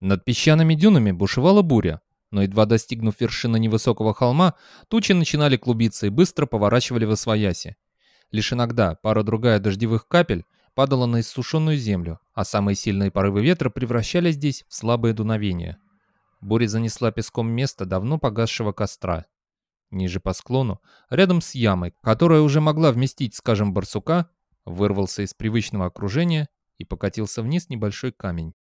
Над песчаными дюнами бушевала буря, но едва достигнув вершины невысокого холма, тучи начинали клубиться и быстро поворачивали в освояси. Лишь иногда пара-другая дождевых капель падала на иссушенную землю, а самые сильные порывы ветра превращали здесь в слабое дуновение. Буря занесла песком место давно погасшего костра. Ниже по склону, рядом с ямой, которая уже могла вместить, скажем, барсука, вырвался из привычного окружения и покатился вниз небольшой камень.